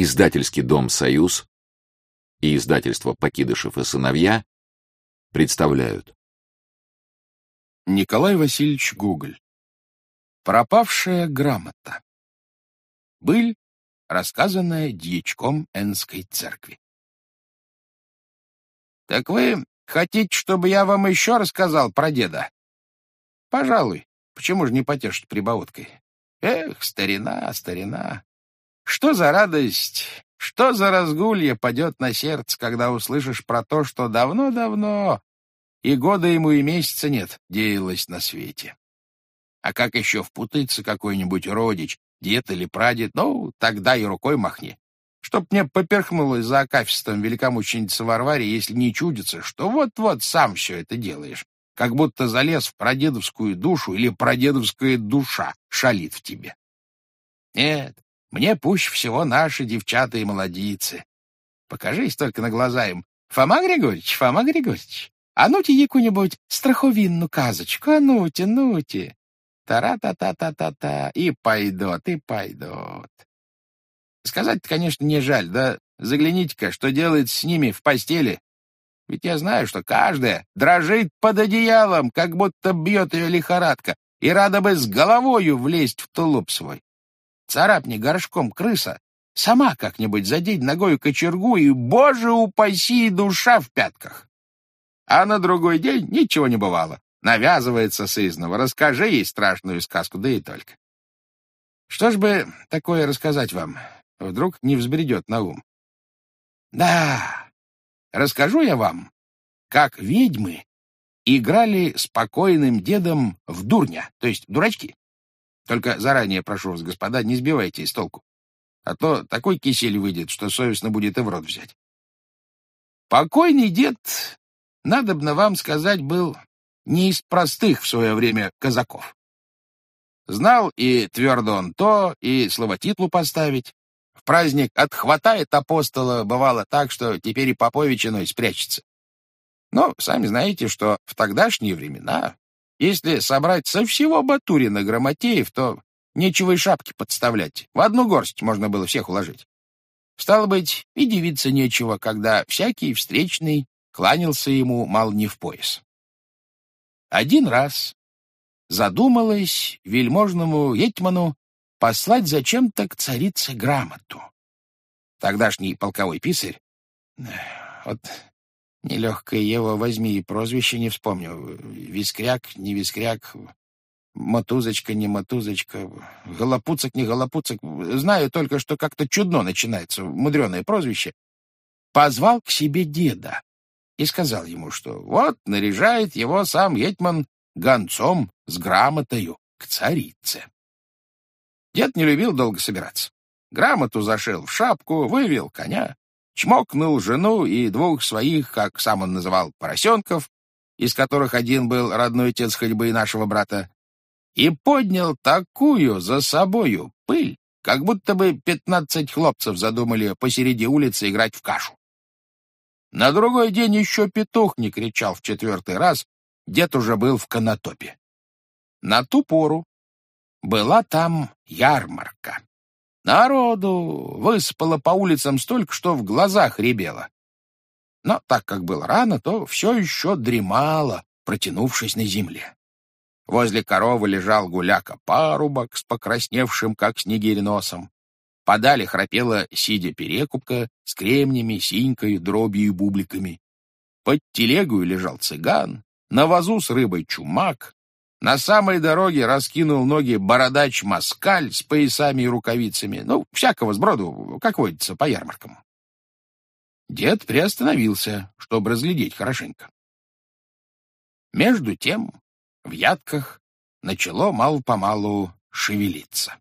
Издательский дом «Союз» и издательство «Покидышев и сыновья» представляют. Николай Васильевич Гоголь. Пропавшая грамота. Быль, рассказанная дьячком Энской церкви. «Так вы хотите, чтобы я вам еще рассказал про деда?» «Пожалуй. Почему же не потешить прибауткой? Эх, старина, старина. Что за радость, что за разгулье падет на сердце, когда услышишь про то, что давно-давно, и года ему и месяца нет, деялось на свете. А как еще впутается какой-нибудь родич, дед или прадед, ну, тогда и рукой махни. Чтоб мне поперхнулось за акафистом великомученицы Варваре, если не чудится, что вот-вот сам все это делаешь, как будто залез в прадедовскую душу или прадедовская душа шалит в тебе. Нет, мне пуще всего наши девчата и молодицы. Покажись только на глаза им. Фома Григорьевич, Фома Григорьевич, а ну-те яку-нибудь страховинную казочку, а ну-те, ну-те. Тара-та-та-та-та-та, и пойдут, и пойдут. Сказать-то, конечно, не жаль, да загляните-ка, что делает с ними в постели. Ведь я знаю, что каждая дрожит под одеялом, как будто бьет ее лихорадка, и рада бы с головою влезть в тулуп свой. Царапни горшком крыса, сама как-нибудь задеть ногою кочергу, и, боже упаси, душа в пятках. А на другой день ничего не бывало. Навязывается сызнова, расскажи ей страшную сказку, да и только. Что ж бы такое рассказать вам? Вдруг не взбредет на ум. Да, расскажу я вам, как ведьмы играли спокойным дедом в дурня, то есть дурачки. Только заранее прошу вас, господа, не сбивайте из толку. А то такой кисель выйдет, что совестно будет и в рот взять. Покойный дед, надобно вам сказать, был не из простых в свое время казаков. Знал и твердо он то, и словотитлу поставить. В праздник отхватает апостола, бывало так, что теперь и Поповичиной спрячется. Но сами знаете, что в тогдашние времена если собрать со всего Батурина Грамотеев, то нечего и шапки подставлять. В одну горсть можно было всех уложить. Стало быть, и дивиться нечего, когда всякий встречный кланялся ему мало не в пояс. Один раз задумалась вельможному Етьману послать зачем-то к царице грамоту. Тогдашний полковой писарь, вот Нелегкое его возьми прозвище не вспомню. Вискряк, не вискряк, мотузочка, не мотузочка, голопуцик, не голопуцик. Знаю только, что как-то чудно начинается, мудреное прозвище. Позвал к себе деда и сказал ему, что вот наряжает его сам Етьман гонцом с грамотою к царице. Дед не любил долго собираться. Грамоту зашил в шапку, вывел коня, чмокнул жену и двух своих, как сам он называл, поросенков, из которых один был родной отец ходьбы и нашего брата, и поднял такую за собою пыль, как будто бы пятнадцать хлопцев задумали посереди улицы играть в кашу. На другой день еще петух не кричал в четвертый раз, дед уже был в канатопе. На ту пору была там ярмарка. Народу выспало по улицам столько, что в глазах ребело. Но так как было рано, то все еще дремало, протянувшись на земле. Возле коровы лежал гуляка-парубок с покрасневшим, как снегирь, носом. Подали храпела, сидя перекупка, с кремнями, синькой, дробью и бубликами. Под телегою лежал цыган, на вазу с рыбой чумак, на самой дороге раскинул ноги бородач-москаль с поясами и рукавицами. Ну, всякого сброду, как водится, по ярмаркам. Дед приостановился, чтобы разглядеть хорошенько. Между тем в ядках начало мало-помалу шевелиться.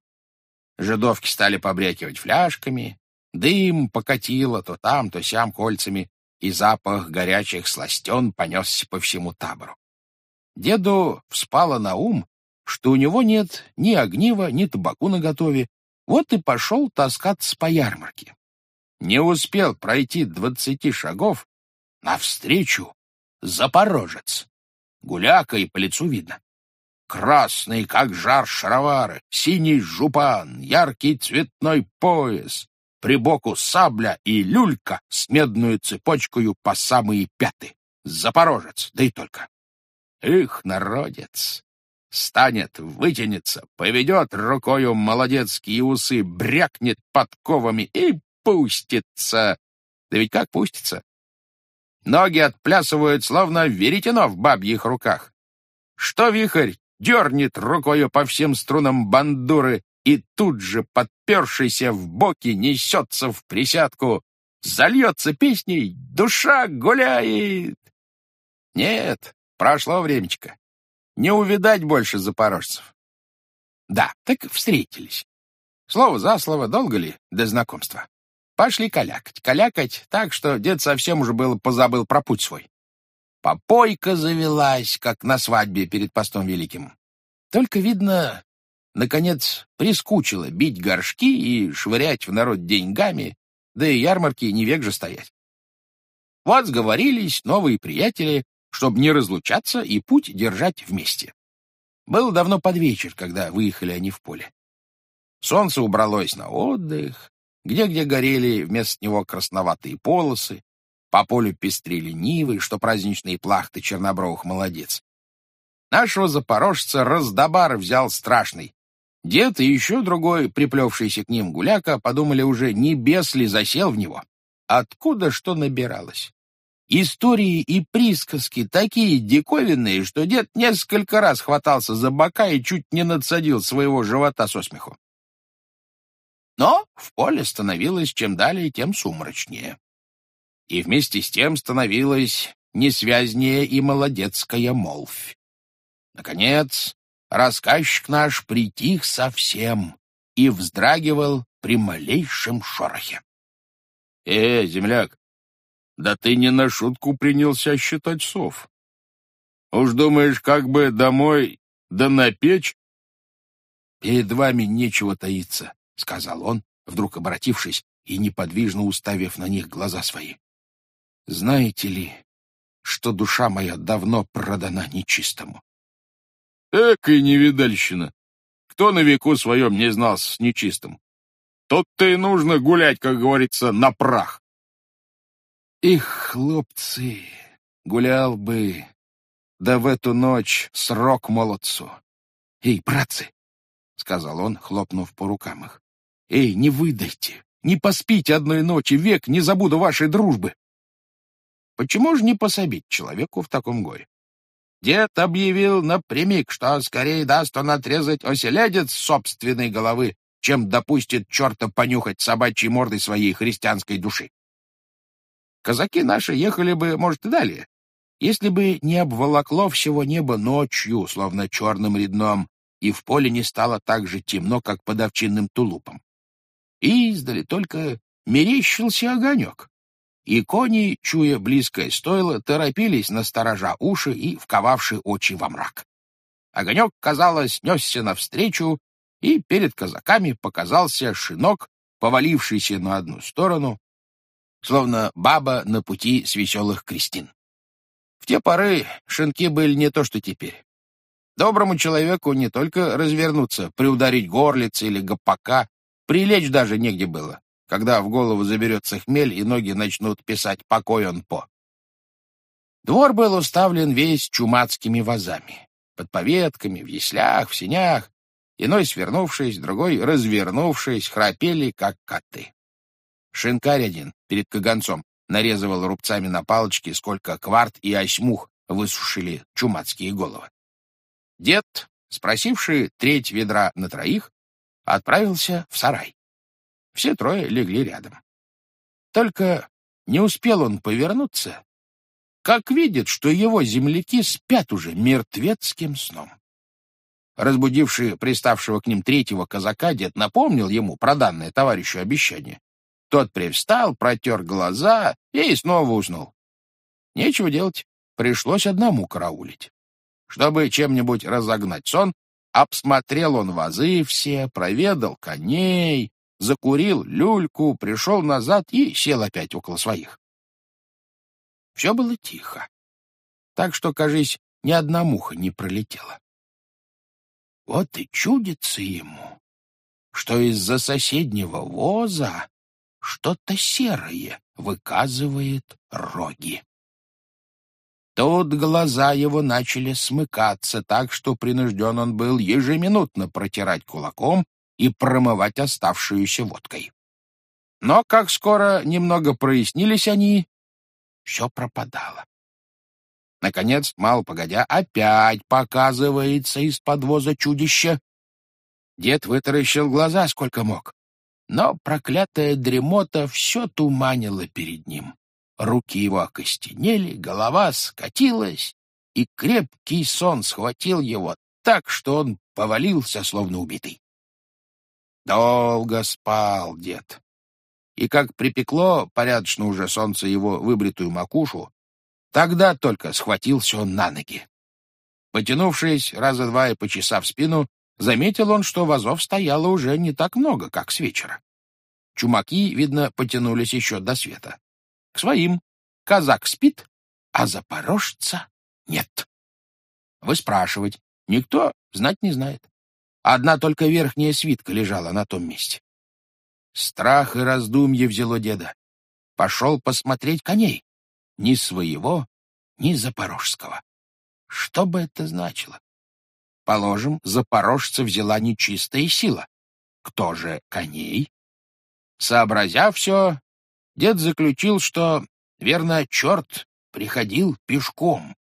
Жидовки стали побрякивать фляжками, дым покатило то там, то сям кольцами, и запах горячих сластен понесся по всему табору. Деду вспало на ум, что у него нет ни огнива, ни табаку наготове, вот и пошел таскаться по ярмарке. Не успел пройти двадцати шагов, навстречу запорожец. Гуляка и по лицу видно. Красный, как жар шаровары, синий жупан, яркий цветной пояс, прибоку сабля и люлька с медную цепочкою по самые пяты. Запорожец, да и только. Их, народец! Станет, вытянется, поведет рукою молодецкие усы, брякнет подковами и пустится. Да ведь как пустится? Ноги отплясывают, словно веретено в бабьих руках. Что вихрь дернет рукою по всем струнам бандуры и тут же, подпершийся в боки, несется в присядку, зальется песней «Душа гуляет». Нет, прошло времечко. Не увидать больше запорожцев. Да, так встретились. Слово за слово, долго ли до знакомства? Пошли калякать. Калякать так, что дед совсем уже было позабыл про путь свой. Попойка завелась, как на свадьбе перед постом великим. Только, видно, наконец прискучило бить горшки и швырять в народ деньгами, да и ярмарки не век же стоять. Вот сговорились новые приятели, чтобы не разлучаться и путь держать вместе. Было давно под вечер, когда выехали они в поле. Солнце убралось на отдых, где-где горели вместо него красноватые полосы, по полю пестрили нивы, что праздничные плахты чернобровых молодец. Нашего запорожца раздобар взял страшный. Дед и еще другой, приплевшийся к ним гуляка, подумали уже, не бес ли засел в него. Откуда что набиралось? Истории и присказки такие диковинные, что дед несколько раз хватался за бока и чуть не надсадил своего живота со смеху. Но в поле становилось чем далее, тем сумрачнее. И вместе с тем становилась несвязнее и молодецкая молвь. Наконец, рассказчик наш притих совсем и вздрагивал при малейшем шорохе. — Э, земляк, да ты не на шутку принялся считать сов. Уж думаешь, как бы домой, да на печь? — Перед вами нечего таиться, — сказал он, вдруг обратившись и неподвижно уставив на них глаза свои. — Знаете ли, что душа моя давно продана нечистому? Экой невидальщина! Кто на веку своем не знал с нечистым? Тут-то и нужно гулять, как говорится, на прах. Их, хлопцы, гулял бы, да в эту ночь срок молодцу. Эй, братцы, — сказал он, хлопнув по рукам их, — эй, не выдайте, не поспите одной ночи, век не забуду вашей дружбы. Почему же не пособить человеку в таком горе? Дед объявил напрямик, что скорее даст он отрезать оселедец собственной головы, чем допустит черта понюхать собачьей мордой своей христианской души. Казаки наши ехали бы, может, и далее, если бы не обволокло всего небо ночью, словно черным редном, и в поле не стало так же темно, как под овчинным тулупом. И издали только мерещился огонек и кони, чуя близкое стойло, торопились на сторожа уши и вковавши очи во мрак. Огонек, казалось, несся навстречу, и перед казаками показался шинок, повалившийся на одну сторону, словно баба на пути с веселых крестин. В те поры шинки были не то, что теперь. Доброму человеку не только развернуться, приударить горлицы или гопака, прилечь даже негде было когда в голову заберется хмель и ноги начнут писать «покой он по». Двор был уставлен весь чумацкими вазами, под поветками, в яслях, в сенях, иной свернувшись, другой развернувшись, храпели, как коты. Шинкарь один перед каганцом нарезывал рубцами на палочке, сколько кварт и осьмух высушили чумацкие головы. Дед, спросивший треть ведра на троих, отправился в сарай. Все трое легли рядом. Только не успел он повернуться, как видит, что его земляки спят уже мертвецким сном. Разбудивший приставшего к ним третьего казака, дед напомнил ему про данное товарищу обещание. Тот привстал, протер глаза и снова уснул. Нечего делать, пришлось одному караулить. Чтобы чем-нибудь разогнать сон, обсмотрел он вазы все, проведал коней, закурил люльку, пришел назад и сел опять около своих. Все было тихо, так что, кажись, ни одна муха не пролетела. Вот и чудится ему, что из-за соседнего воза что-то серое выказывает роги. Тут глаза его начали смыкаться так, что принужден он был ежеминутно протирать кулаком и промывать оставшуюся водкой. Но как скоро немного прояснились они, все пропадало. Наконец, мало погодя, опять показывается из подвоза чудище. Дед вытаращил глаза сколько мог, но проклятая дремота все туманила перед ним. Руки его окостенели, голова скатилась, и крепкий сон схватил его так, что он повалился, словно убитый. Долго спал дед. И как припекло порядочно уже солнце его выбритую макушу, тогда только схватился он на ноги. Потянувшись раза два и почесав спину, заметил он, что вазов стояло уже не так много, как с вечера. Чумаки, видно, потянулись еще до света. К своим. Казак спит, а запорожца нет. Вы спрашивать. Никто знать не знает. Одна только верхняя свитка лежала на том месте. Страх и раздумье взяло деда. Пошел посмотреть коней. Ни своего, ни запорожского. Что бы это значило? Положим, запорожца взяла нечистая сила. Кто же коней? Сообразя все, дед заключил, что, верно, черт приходил пешком,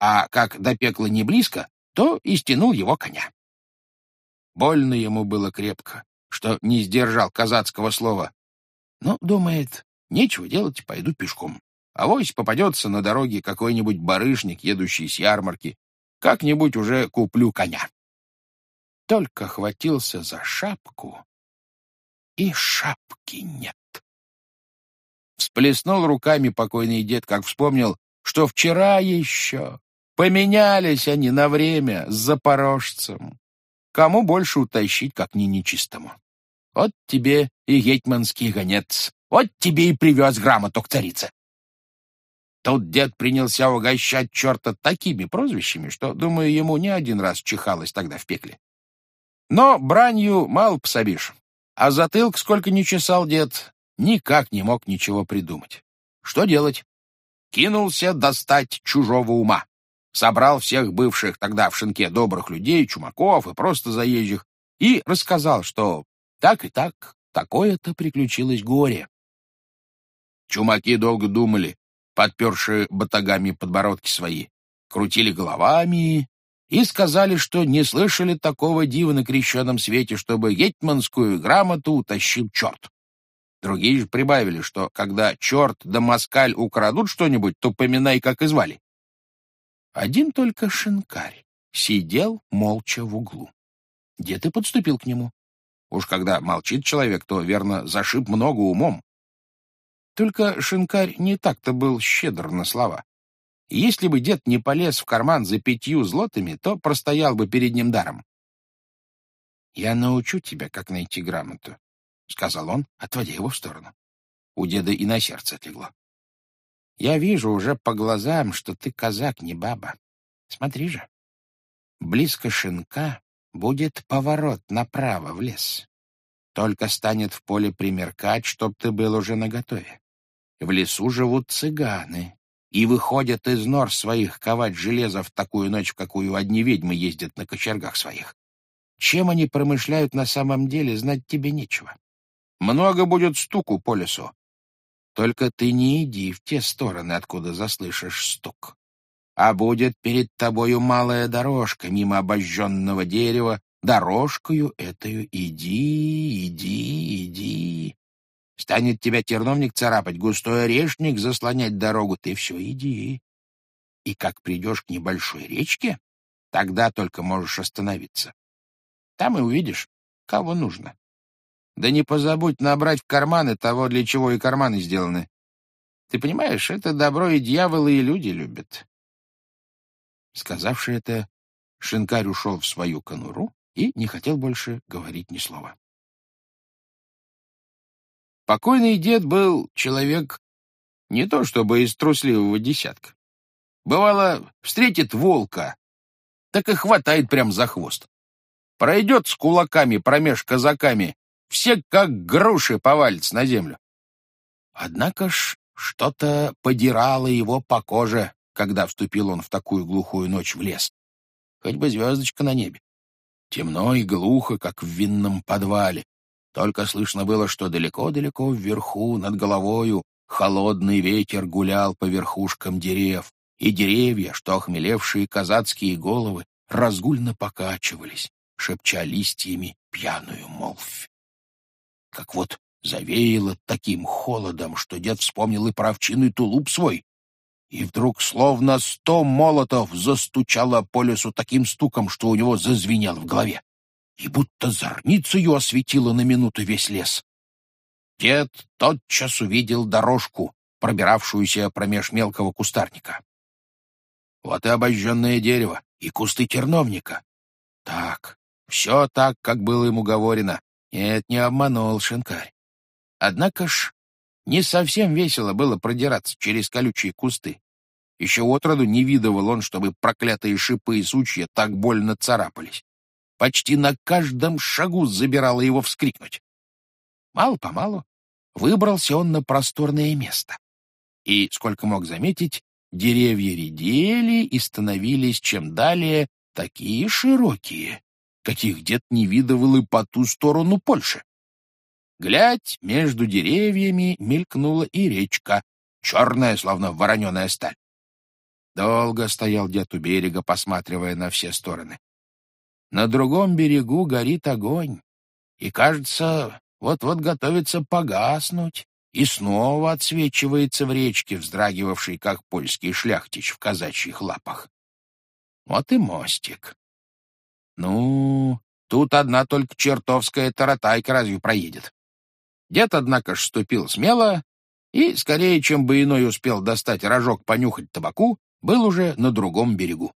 а как до пекла не близко, то и стянул его коня. Больно ему было крепко, что не сдержал казацкого слова. Ну, думает, нечего делать, пойду пешком. А вось попадется на дороге какой-нибудь барышник, едущий с ярмарки. Как-нибудь уже куплю коня. Только хватился за шапку, и шапки нет. Всплеснул руками покойный дед, как вспомнил, что вчера еще поменялись они на время с запорожцем. Кому больше утащить, как не нечистому? Вот тебе и гетьманский гонец, вот тебе и привез грамоту к царице. Тут дед принялся угощать черта такими прозвищами, что, думаю, ему не один раз чихалось тогда в пекле. Но бранью мало пособишь. А затылк, сколько ни чесал дед, никак не мог ничего придумать. Что делать? Кинулся достать чужого ума собрал всех бывших тогда в шинке добрых людей, чумаков и просто заезжих, и рассказал, что так и так, такое-то приключилось горе. Чумаки долго думали, подпершие батагами подбородки свои, крутили головами и сказали, что не слышали такого дива на крещенном свете, чтобы гетьманскую грамоту утащил черт. Другие же прибавили, что когда черт да москаль украдут что-нибудь, то поминай, как и звали. Один только шинкарь сидел молча в углу. Дед и подступил к нему. Уж когда молчит человек, то, верно, зашиб много умом. Только шинкарь не так-то был щедр на слова. Если бы дед не полез в карман за пятью злотами, то простоял бы перед ним даром. «Я научу тебя, как найти грамоту», — сказал он, отводя его в сторону. У деда и на сердце отлегло. Я вижу уже по глазам, что ты казак, не баба. Смотри же. Близко шинка будет поворот направо в лес. Только станет в поле примеркать, чтоб ты был уже наготове. В лесу живут цыганы и выходят из нор своих ковать железо в такую ночь, в какую одни ведьмы ездят на кочергах своих. Чем они промышляют на самом деле, знать тебе нечего. Много будет стуку по лесу, только ты не иди в те стороны, откуда заслышишь стук. А будет перед тобою малая дорожка мимо обожженного дерева. Дорожкою этою иди, иди, иди. Станет тебя терновник царапать, густой орешник заслонять дорогу, ты все иди. И как придешь к небольшой речке, тогда только можешь остановиться. Там и увидишь, кого нужно. Да не позабудь набрать в карманы того, для чего и карманы сделаны. Ты понимаешь, это добро и дьяволы, и люди любят. Сказавши это, шинкарь ушел в свою конуру и не хотел больше говорить ни слова. Покойный дед был человек не то чтобы из трусливого десятка. Бывало, встретит волка, так и хватает прям за хвост. Пройдет с кулаками промеж казаками все как груши повалятся на землю. Однако ж что-то подирало его по коже, когда вступил он в такую глухую ночь в лес. Хоть бы звездочка на небе. Темно и глухо, как в винном подвале. Только слышно было, что далеко-далеко вверху, над головою, холодный ветер гулял по верхушкам дерев, и деревья, что охмелевшие казацкие головы, разгульно покачивались, шепча листьями пьяную молвь. Как вот завеяло таким холодом, что дед вспомнил и про овчинный тулуп свой, и вдруг словно сто молотов застучало по лесу таким стуком, что у него зазвенело в голове, и будто зорницею осветило на минуту весь лес. Дед тотчас увидел дорожку, пробиравшуюся промеж мелкого кустарника. Вот и обожженное дерево, и кусты терновника. Так, все так, как было ему говорено. Нет, не обманул шинкарь. Однако ж не совсем весело было продираться через колючие кусты. Еще отроду не видывал он, чтобы проклятые шипы и сучья так больно царапались. Почти на каждом шагу забирало его вскрикнуть. Мало-помалу выбрался он на просторное место. И, сколько мог заметить, деревья редели и становились чем далее такие широкие, каких дед не видывал и по ту сторону Польши. Глядь, между деревьями мелькнула и речка, черная, словно вороненая сталь. Долго стоял дед у берега, посматривая на все стороны. На другом берегу горит огонь, и, кажется, вот-вот готовится погаснуть, и снова отсвечивается в речке, вздрагивавшей, как польский шляхтич в казачьих лапах. Вот и мостик. Ну, тут одна только чертовская таратайка разве проедет? Дед, однако ж, ступил смело и, скорее, чем бы иной успел достать рожок понюхать табаку, был уже на другом берегу.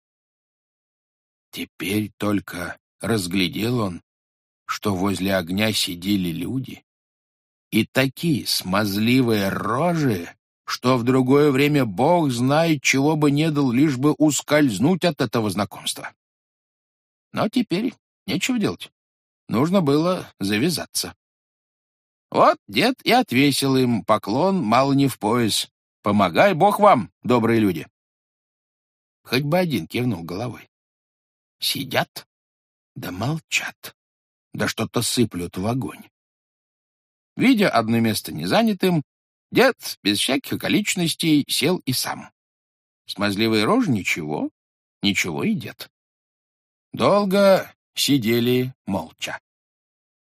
Теперь только разглядел он, что возле огня сидели люди, и такие смазливые рожи, что в другое время Бог знает, чего бы не дал, лишь бы ускользнуть от этого знакомства. Но теперь нечего делать. Нужно было завязаться. Вот дед и отвесил им поклон мало не в пояс. «Помогай Бог вам, добрые люди!» Хоть бы один кивнул головой. Сидят, да молчат, да что-то сыплют в огонь. Видя одно место незанятым, дед без всяких околичностей сел и сам. Смазливый рожь ничего, ничего и дед. Долго сидели молча.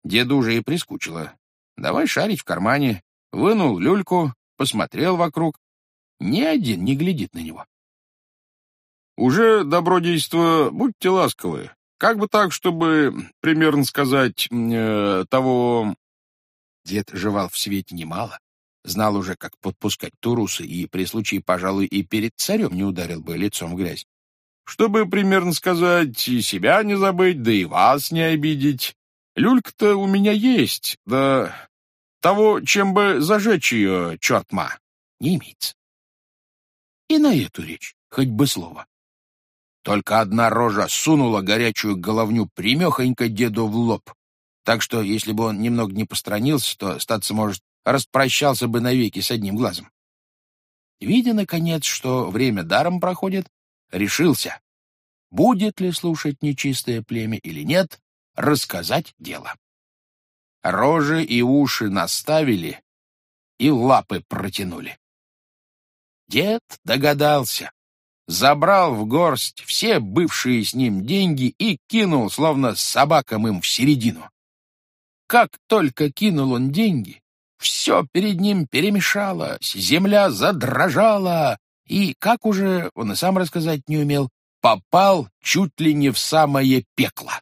Деду уже и прискучило. Давай шарить в кармане. Вынул люльку, посмотрел вокруг. Ни один не глядит на него. Уже, добродейство, будьте ласковы. Как бы так, чтобы, примерно сказать, э, того... Дед жевал в свете немало, знал уже, как подпускать турусы, и при случае, пожалуй, и перед царем не ударил бы лицом в грязь. Чтобы, примерно сказать, и себя не забыть, да и вас не обидеть. Люлька-то у меня есть, да того, чем бы зажечь ее, черт ма, не имеется. И на эту речь хоть бы слово. Только одна рожа сунула горячую головню примехонько деду в лоб. Так что, если бы он немного не постранился, то, статься может, распрощался бы навеки с одним глазом. Видя, наконец, что время даром проходит, решился, будет ли слушать нечистое племя или нет, рассказать дело. Рожи и уши наставили и лапы протянули. Дед догадался, забрал в горсть все бывшие с ним деньги и кинул, словно собакам им в середину. Как только кинул он деньги, все перед ним перемешалось, земля задрожала, и, как уже он и сам рассказать не умел, попал чуть ли не в самое пекло.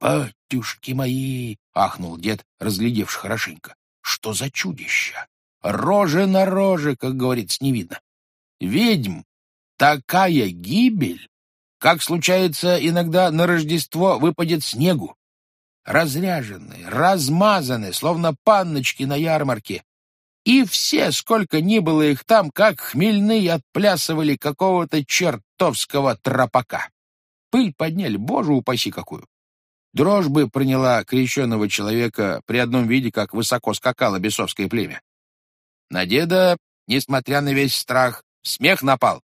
«Батюшки мои!» — ахнул дед, разглядевший хорошенько. «Что за чудище? Рожи на роже, как говорится, не видно. Ведьм такая гибель, как случается иногда на Рождество выпадет снегу. Разряженные, размазанные, словно панночки на ярмарке. И все, сколько ни было их там, как хмельные, отплясывали какого-то чертовского тропака. Пыль подняли, боже упаси какую. Дрожь бы приняла крещенного человека при одном виде, как высоко скакало бесовское племя. На деда, несмотря на весь страх, смех напал,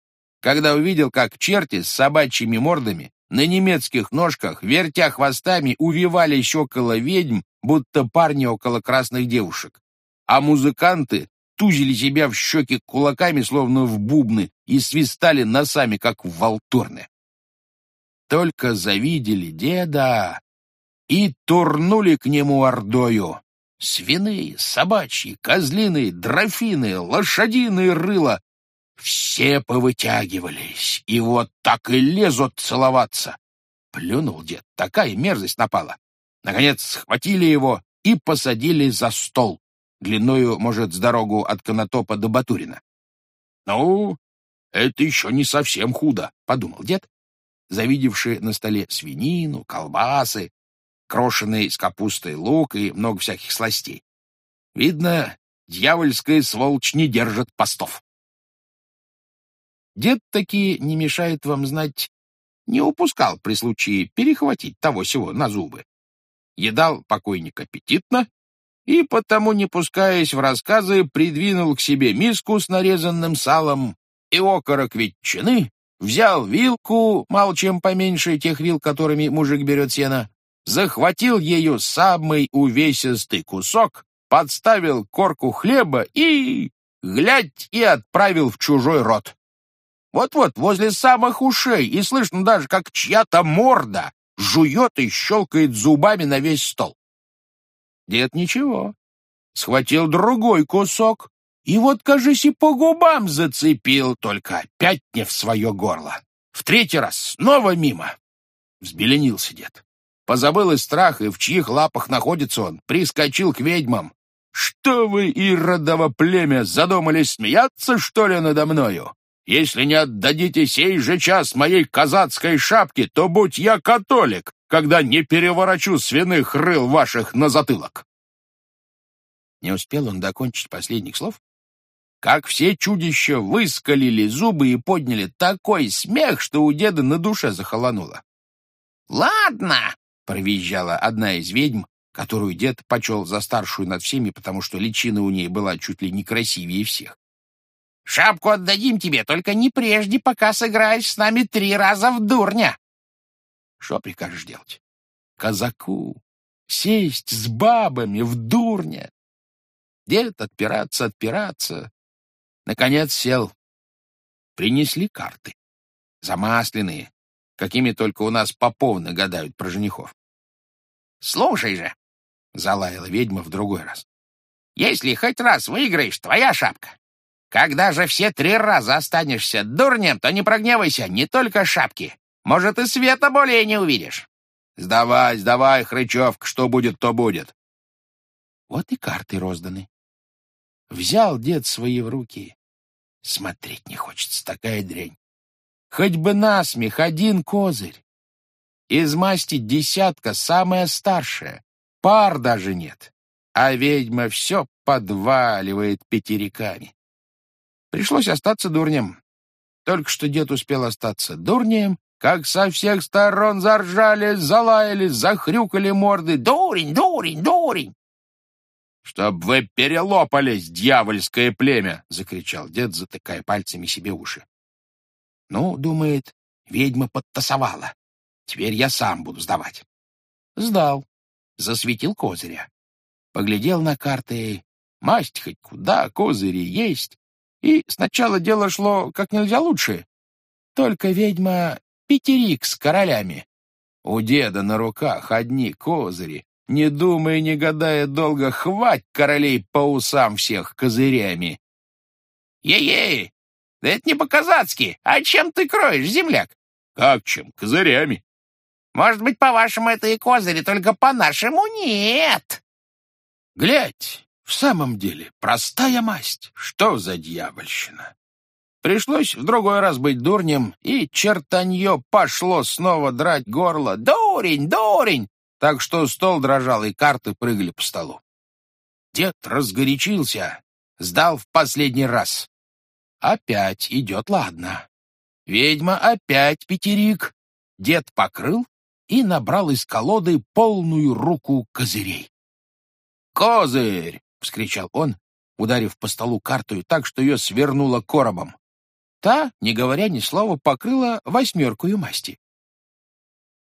когда увидел, как черти с собачьими мордами на немецких ножках, вертя хвостами, увивались около ведьм, будто парни около красных девушек. А музыканты тузили себя в щеки кулаками, словно в бубны, и свистали носами, как в волтурны. Только завидели деда и турнули к нему ордою. Свиные, собачьи, козлиные, дрофины, лошадиные рыла все повытягивались, и вот так и лезут целоваться. Плюнул дед, такая мерзость напала. Наконец схватили его и посадили за стол, длиною, может, с дорогу от Конотопа до Батурина. «Ну, это еще не совсем худо», — подумал дед, завидевший на столе свинину, колбасы, крошеный с капустой лук и много всяких сластей. Видно, дьявольская сволочь не держит постов. Дед таки не мешает вам знать, не упускал при случае перехватить того-сего на зубы. Едал покойник аппетитно, и потому, не пускаясь в рассказы, придвинул к себе миску с нарезанным салом и окорок ветчины, взял вилку, мало чем поменьше тех вил, которыми мужик берет сено, захватил ею самый увесистый кусок, подставил корку хлеба и, глядь, и отправил в чужой рот. Вот-вот, возле самых ушей, и слышно даже, как чья-то морда жует и щелкает зубами на весь стол. Дед ничего. Схватил другой кусок, и вот, кажись, и по губам зацепил, только опять не в свое горло. В третий раз снова мимо. Взбеленился дед. Позабыл и страх, и в чьих лапах находится он, прискочил к ведьмам. «Что вы, иродово племя, задумались смеяться, что ли, надо мною? Если не отдадите сей же час моей казацкой шапки, то будь я католик, когда не переворочу свиных рыл ваших на затылок. Не успел он докончить последних слов, как все чудища выскалили зубы и подняли такой смех, что у деда на душе захолонуло. «Ладно!» — провизжала одна из ведьм, которую дед почел за старшую над всеми, потому что личина у ней была чуть ли не красивее всех. Шапку отдадим тебе, только не прежде, пока сыграешь с нами три раза в дурня. Что прикажешь делать? Казаку сесть с бабами в дурня. Дед отпираться, отпираться. Наконец сел. Принесли карты. Замасленные, какими только у нас поповны гадают про женихов. «Слушай же!» — залаяла ведьма в другой раз. «Если хоть раз выиграешь, твоя шапка. Когда же все три раза останешься дурнем, то не прогневайся, не только шапки. Может, и света более не увидишь. Сдавай, сдавай, Хрычевка, что будет, то будет. Вот и карты розданы. Взял дед свои в руки. Смотреть не хочется, такая дрянь. Хоть бы насмех один козырь. Из масти десятка самая старшая. Пар даже нет. А ведьма все подваливает пятериками. Пришлось остаться дурнем. Только что дед успел остаться дурнем, как со всех сторон заржали, залаяли, захрюкали морды. «Дурень, дурень, дурень!» «Чтоб вы перелопались, дьявольское племя!» — закричал дед, затыкая пальцами себе уши. «Ну, — думает, — ведьма подтасовала. Теперь я сам буду сдавать». Сдал. Засветил козыря. Поглядел на карты. Масть хоть куда, козыри есть. И сначала дело шло как нельзя лучше. Только ведьма Петерик с королями. У деда на руках одни козыри. Не думая, не гадая долго, хвать королей по усам всех козырями. Е-е! Да это не по-казацки. А чем ты кроешь, земляк? Как чем? Козырями. Может быть, по-вашему, это и козыри, только по-нашему нет. Глядь, в самом деле, простая масть. Что за дьявольщина? Пришлось в другой раз быть дурнем, и чертанье пошло снова драть горло. «Дурень, дурень!» Так что стол дрожал, и карты прыгали по столу. Дед разгорячился, сдал в последний раз. Опять идет ладно. Ведьма опять пятерик. Дед покрыл и набрал из колоды полную руку козырей. «Козырь!» — вскричал он ударив по столу картою так, что ее свернуло коробом. Та, не говоря ни слова, покрыла восьмеркую масти.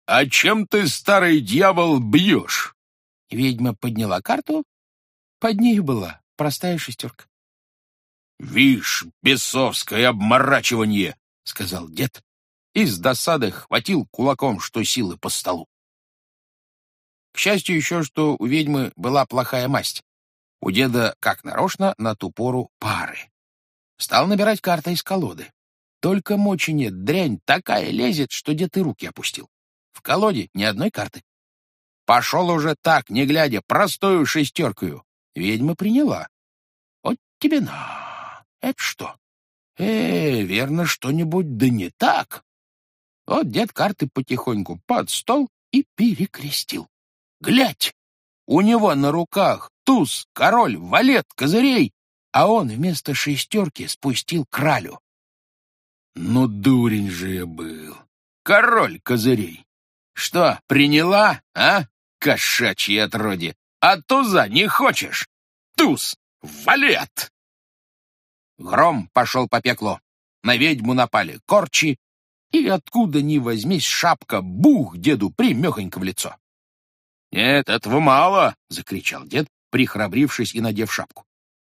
«А чем ты, старый дьявол, бьешь?» Ведьма подняла карту. Под ней была простая шестерка. «Вишь, бесовское обморачивание!» — сказал дед и с досады хватил кулаком, что силы по столу. К счастью еще, что у ведьмы была плохая масть. У деда, как нарочно, на ту пору пары. Стал набирать карты из колоды. Только мочи нет, дрянь такая лезет, что дед и руки опустил. В колоде ни одной карты. Пошел уже так, не глядя, простую шестеркую. Ведьма приняла. Вот тебе на. Это что? Э, верно, что-нибудь да не так. Вот дед карты потихоньку под стол и перекрестил. Глядь! У него на руках туз, король, валет, козырей, а он вместо шестерки спустил кралю. Ну, дурень же я был. Король козырей. Что, приняла, а, кошачье отродье? А туза не хочешь? Туз, валет! Гром пошел по пеклу. На ведьму напали корчи, и откуда ни возьмись шапка, бух деду примехонько в лицо. «Нет, этого мало!» — закричал дед, прихрабрившись и надев шапку.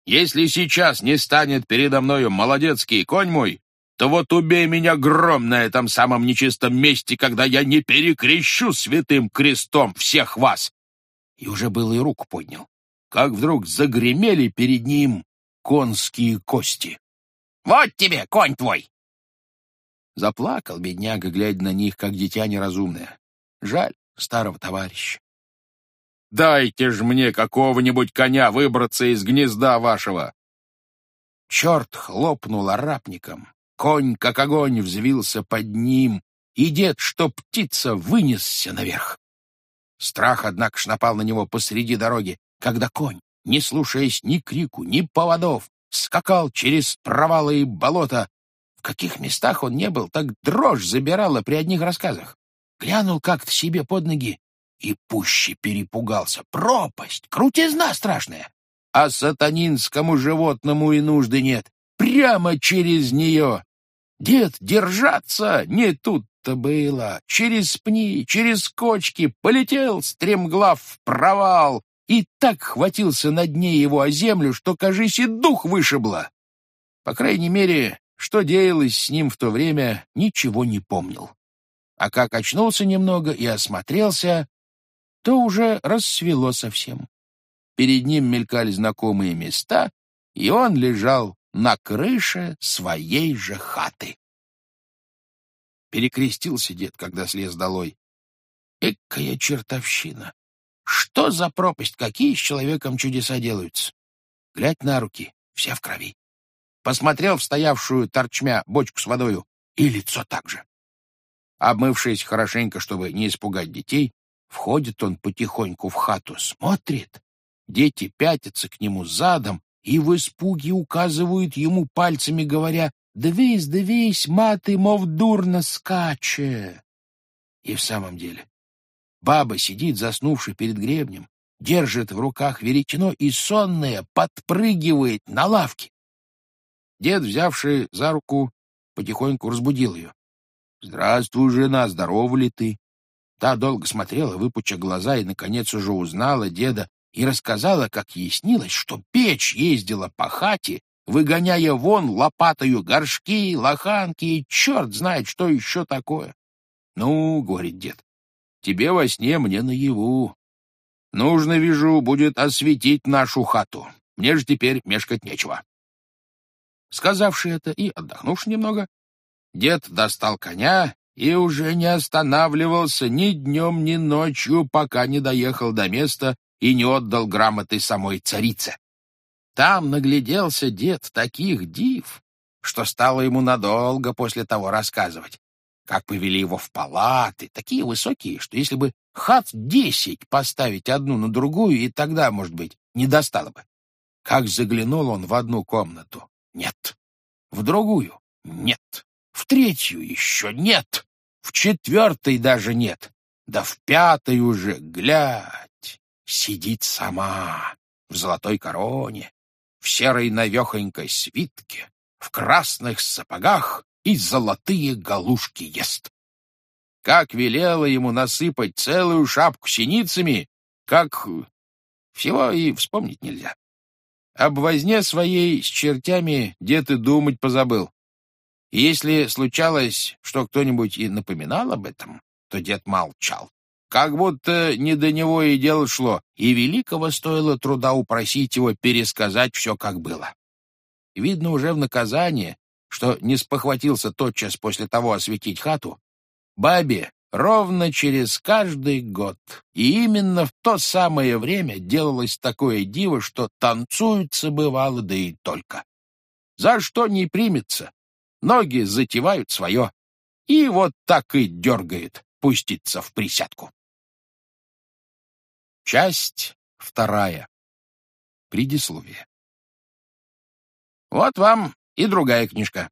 Если сейчас не станет передо мною молодецкий конь мой, то вот убей меня гром на этом самом нечистом месте, когда я не перекрещу святым крестом всех вас. И уже было и руку поднял, как вдруг загремели перед ним конские кости. «Вот тебе, конь твой!» Заплакал бедняга, глядя на них, как дитя неразумное. Жаль старого товарища. Дайте ж мне какого-нибудь коня выбраться из гнезда вашего!» Черт хлопнул арапником. Конь, как огонь, взвился под ним, и дед, что птица, вынесся наверх. Страх, однако, ж напал на него посреди дороги, когда конь, не слушаясь ни крику, ни поводов, скакал через провалы и болота. В каких местах он не был, так дрожь забирала при одних рассказах. Глянул как-то себе под ноги и пуще перепугался. Пропасть, крутизна страшная. А сатанинскому животному и нужды нет. Прямо через нее. Дед, держаться не тут-то было. Через пни, через кочки полетел стремглав в провал и так хватился на дне его о землю, что, кажись, и дух вышибло. По крайней мере, что делалось с ним в то время, ничего не помнил. А как очнулся немного и осмотрелся, то уже рассвело совсем. Перед ним мелькали знакомые места, и он лежал на крыше своей же хаты. Перекрестился дед, когда слез долой. Экая чертовщина! Что за пропасть? Какие с человеком чудеса делаются? Глядь на руки, вся в крови. Посмотрел в стоявшую торчмя бочку с водою, и лицо так же. Обмывшись хорошенько, чтобы не испугать детей, Входит он потихоньку в хату, смотрит. Дети пятятся к нему задом и в испуге указывают ему пальцами, говоря «Двись, двись, маты, мов дурно скаче!» И в самом деле баба сидит, заснувши перед гребнем, держит в руках веретено и сонная подпрыгивает на лавке. Дед, взявший за руку, потихоньку разбудил ее. «Здравствуй, жена, здорова ли ты?» Та долго смотрела, выпуча глаза, и, наконец, уже узнала деда и рассказала, как ей снилось, что печь ездила по хате, выгоняя вон лопатою горшки, лоханки и черт знает, что еще такое. «Ну, — говорит дед, — тебе во сне, мне наяву. Нужно, вижу, будет осветить нашу хату. Мне же теперь мешкать нечего». Сказавши это и отдохнувши немного, дед достал коня и уже не останавливался ни днем, ни ночью, пока не доехал до места и не отдал грамоты самой царице. Там нагляделся дед таких див, что стало ему надолго после того рассказывать, как повели его в палаты, такие высокие, что если бы хат десять поставить одну на другую, и тогда, может быть, не достало бы. Как заглянул он в одну комнату — нет. В другую — нет. В третью еще нет. В четвертой даже нет. Да в пятой уже, глядь, сидит сама в золотой короне, в серой навехонькой свитке, в красных сапогах и золотые галушки ест. Как велела ему насыпать целую шапку синицами, как всего и вспомнить нельзя. Об возне своей с чертями дед и думать позабыл. И если случалось, что кто-нибудь и напоминал об этом, то дед молчал. Как будто не до него и дело шло, и великого стоило труда упросить его пересказать все, как было. Видно уже в наказание, что не спохватился тотчас после того осветить хату, бабе ровно через каждый год, и именно в то самое время делалось такое диво, что танцуется бывало, да и только. За что не примется, ноги затевают свое, и вот так и дергает пуститься в присядку. Часть вторая. Предисловие. Вот вам и другая книжка.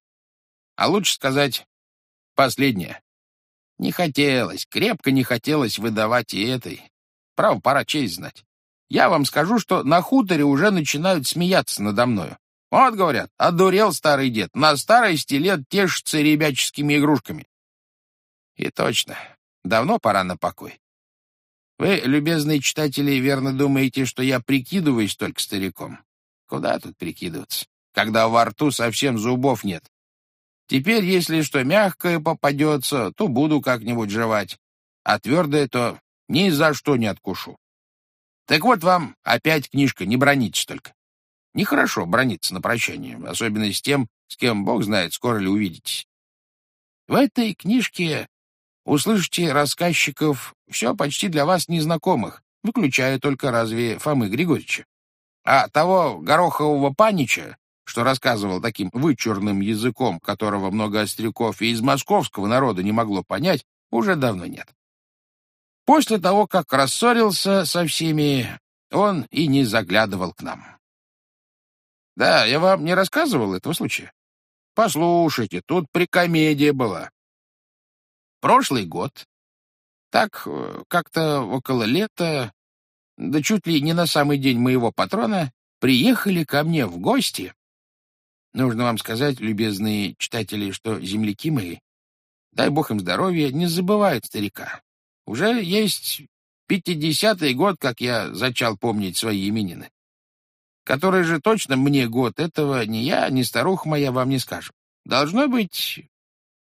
А лучше сказать, последняя. Не хотелось, крепко не хотелось выдавать и этой. Право, пора честь знать. Я вам скажу, что на хуторе уже начинают смеяться надо мною. Вот, говорят, одурел старый дед, на старости лет тешится ребяческими игрушками. И точно, давно пора на покой. Вы, любезные читатели, верно думаете, что я прикидываюсь только стариком? Куда тут прикидываться, когда во рту совсем зубов нет? Теперь, если что мягкое попадется, то буду как-нибудь жевать, а твердое то ни за что не откушу. Так вот вам опять книжка, не бронитесь только. Нехорошо брониться на прощание, особенно с тем, с кем Бог знает, скоро ли увидитесь. В этой книжке услышите рассказчиков все почти для вас незнакомых, выключая только разве Фомы Григорьевича. А того горохового панича, что рассказывал таким вычурным языком, которого много остряков и из московского народа не могло понять, уже давно нет. После того, как рассорился со всеми, он и не заглядывал к нам. Да, я вам не рассказывал этого случая. Послушайте, тут прикомедия была. Прошлый год, так э, как-то около лета, да чуть ли не на самый день моего патрона, приехали ко мне в гости. Нужно вам сказать, любезные читатели, что земляки мои, дай бог им здоровья, не забывают старика. Уже есть пятидесятый год, как я зачал помнить свои именины. Который же точно мне год, этого ни я, ни старуха моя вам не скажем. Должно быть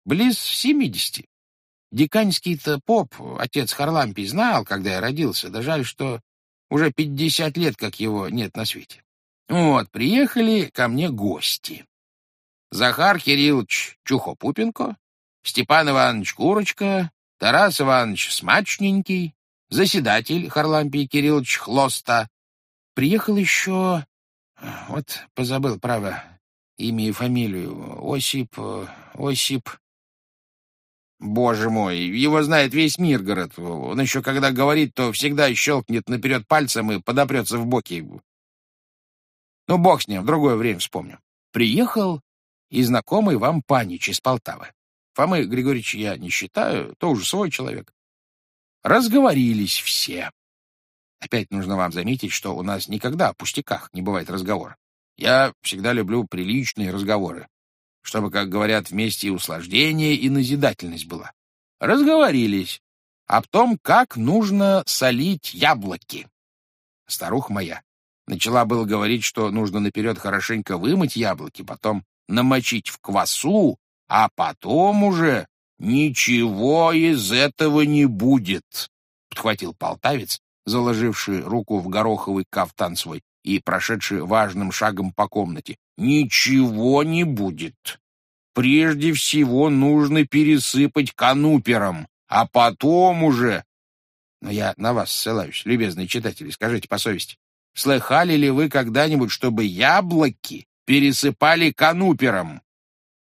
близ семидесяти. Диканьский-то поп, отец Харлампий, знал, когда я родился, да жаль, что уже пятьдесят лет, как его нет на свете. Вот, приехали ко мне гости. Захар Кириллович Чухопупенко, Степан Иванович Курочка, Тарас Иванович Смачненький, заседатель Харлампий Кириллович Хлоста. Приехал еще... Вот позабыл, право, имя и фамилию. Осип... Осип... Боже мой, его знает весь Миргород. Он еще когда говорит, то всегда щелкнет наперед пальцем и подопрется в боки. Ну, бог с ним, в другое время вспомню. Приехал и знакомый вам Панич из Полтавы. Фомы Григорьевич я не считаю, то уже свой человек. Разговорились все. Опять нужно вам заметить, что у нас никогда о пустяках не бывает разговора. Я всегда люблю приличные разговоры чтобы, как говорят, вместе и услаждение, и назидательность была. Разговорились об том, как нужно солить яблоки. Старуха моя начала было говорить, что нужно наперед хорошенько вымыть яблоки, потом намочить в квасу, а потом уже ничего из этого не будет, — подхватил полтавец, заложивший руку в гороховый кафтан свой и прошедший важным шагом по комнате. Ничего не будет. Прежде всего нужно пересыпать канупером, а потом уже... Но я на вас ссылаюсь, любезные читатели, скажите по совести. Слыхали ли вы когда-нибудь, чтобы яблоки пересыпали канупером?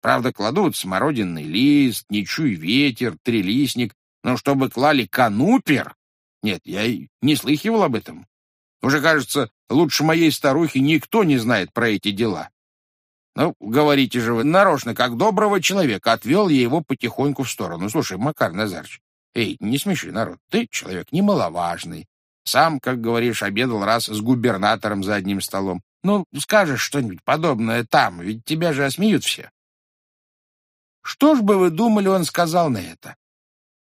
Правда, кладут смородинный лист, ничуй ветер, трилистник, но чтобы клали канупер... Нет, я не слыхивал об этом. Уже, кажется, лучше моей старухи никто не знает про эти дела. Ну, говорите же вы, нарочно, как доброго человека, отвел я его потихоньку в сторону. Слушай, Макар Назарыч, эй, не смеши народ, ты человек немаловажный. Сам, как говоришь, обедал раз с губернатором за одним столом. Ну, скажешь что-нибудь подобное там, ведь тебя же осмеют все. Что ж бы вы думали, он сказал на это?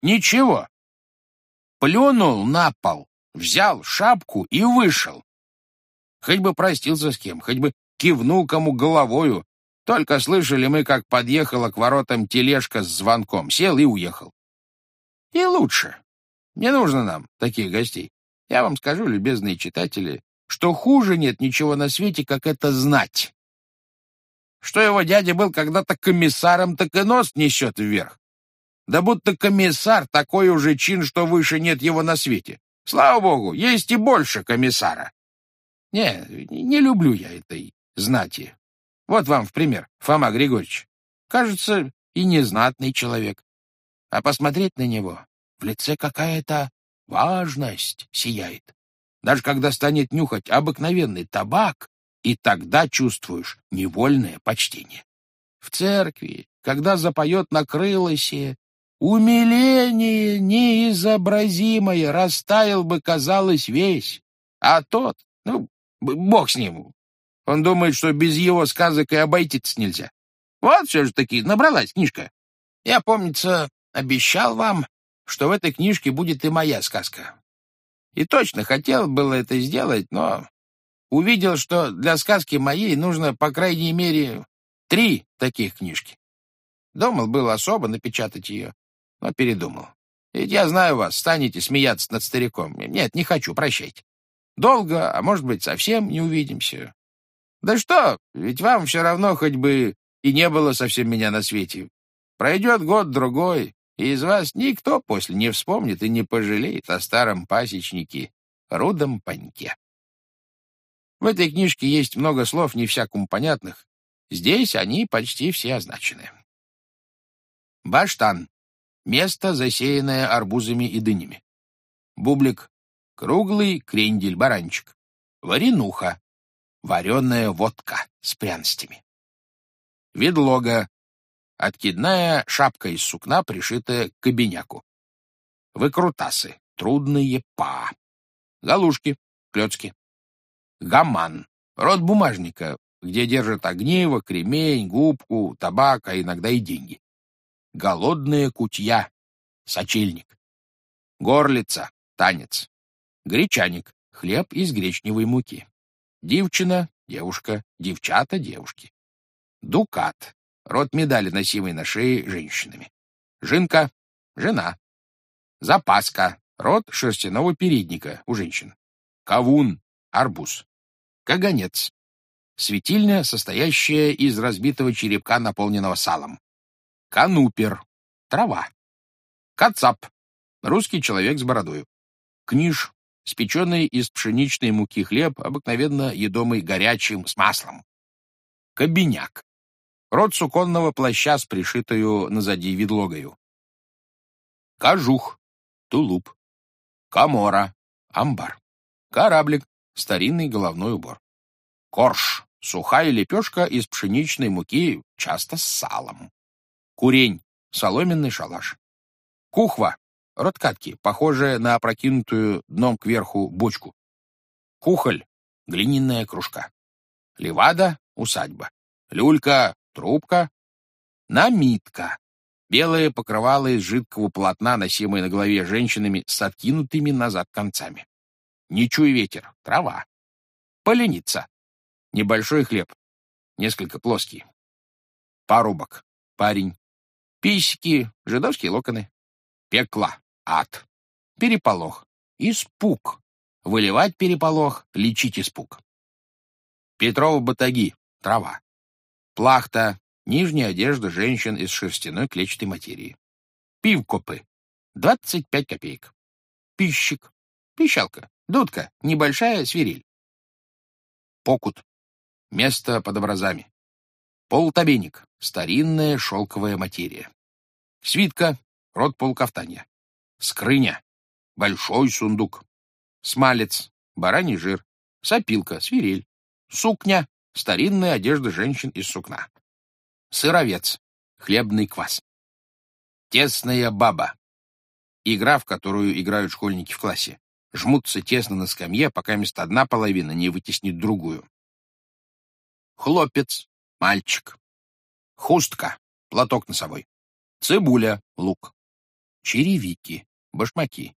Ничего. Плюнул на пол, взял шапку и вышел. Хоть бы простился с кем, хоть бы кивнул кому головою. Только слышали мы, как подъехала к воротам тележка с звонком. Сел и уехал. И лучше. Не нужно нам таких гостей. Я вам скажу, любезные читатели, что хуже нет ничего на свете, как это знать. Что его дядя был когда-то комиссаром, так и нос несет вверх. Да будто комиссар такой уже чин, что выше нет его на свете. Слава богу, есть и больше комиссара. Не, не люблю я этой знати. Вот вам в пример, Фома Григорьевич. Кажется, и незнатный человек. А посмотреть на него, в лице какая-то важность сияет. Даже когда станет нюхать обыкновенный табак, и тогда чувствуешь невольное почтение. В церкви, когда запоет на крылосе, умиление неизобразимое растаял бы, казалось, весь. А тот, ну, бог с ним, он думает, что без его сказок и обойтись нельзя. Вот все же таки набралась книжка. Я, помнится, обещал вам, что в этой книжке будет и моя сказка. И точно хотел было это сделать, но увидел, что для сказки моей нужно, по крайней мере, три таких книжки. Думал было особо напечатать ее, но передумал. Ведь я знаю вас, станете смеяться над стариком. Нет, не хочу, прощайте. Долго, а может быть, совсем не увидимся. Да что, ведь вам все равно хоть бы и не было совсем меня на свете. Пройдет год-другой, и из вас никто после не вспомнит и не пожалеет о старом пасечнике Рудом Паньке. В этой книжке есть много слов, не всякому понятных. Здесь они почти все означены. Баштан — место, засеянное арбузами и дынями. Бублик — круглый крендель-баранчик. Варенуха — вареная водка с пряностями. Ведлога Откидная шапка из сукна, пришитая к кабиняку. Выкрутасы. Трудные па. Галушки. Клёцки. Гаман. Род бумажника, где держат огниво, кремень, губку, табак, а иногда и деньги. Голодная кутья. Сочельник. Горлица. Танец. Гречаник. Хлеб из гречневой муки. Девчина. Девушка. Девчата. Девушки. Дукат. Род медали, носимой на шее женщинами. Жинка — жена. Запаска — род шерстяного передника у женщин. Кавун — арбуз. Каганец — светильня, состоящая из разбитого черепка, наполненного салом. Канупер — трава. Кацап — русский человек с бородою. Книж — спеченный из пшеничной муки хлеб, обыкновенно едомый горячим с маслом. Кабиняк Рот суконного плаща с пришитою назади видлогою. Кожух, тулуп. Камора, амбар. Кораблик, старинный головной убор. Корж, сухая лепешка из пшеничной муки, часто с салом. Курень, соломенный шалаш. Кухва, рот катки, похожая на опрокинутую дном кверху бочку. Кухоль, глиняная кружка. Левада, усадьба. Люлька, трубка, намитка, белое покрывало из жидкого полотна, носимое на голове женщинами с откинутыми назад концами. Не чуй ветер, трава. Поленица, небольшой хлеб, несколько плоский. Парубок, парень. Писики, жидовские локоны. Пекла, ад. Переполох, испуг. Выливать переполох, лечить испуг. Петрова батаги, трава. Плахта — нижняя одежда женщин из шерстяной клетчатой материи. Пивкопы — 25 копеек. Пищик — пищалка, дудка, небольшая свирель. Покут — место под образами. Полутобенник — старинная шелковая материя. Свитка — род полукафтанья. Скрыня — большой сундук. Смалец — бараний жир. Сопилка — свирель. Сукня Старинная одежда женщин из сукна. Сыровец. Хлебный квас. Тесная баба. Игра, в которую играют школьники в классе. Жмутся тесно на скамье, пока вместо одна половина не вытеснит другую. Хлопец — мальчик. Хустка — платок носовой. Цибуля — лук. Черевики — башмаки.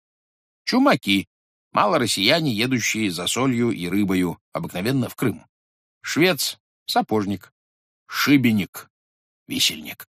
Чумаки — малороссияне, едущие за солью и рыбою, обыкновенно в Крым. Швец — сапожник. Шибеник — висельник.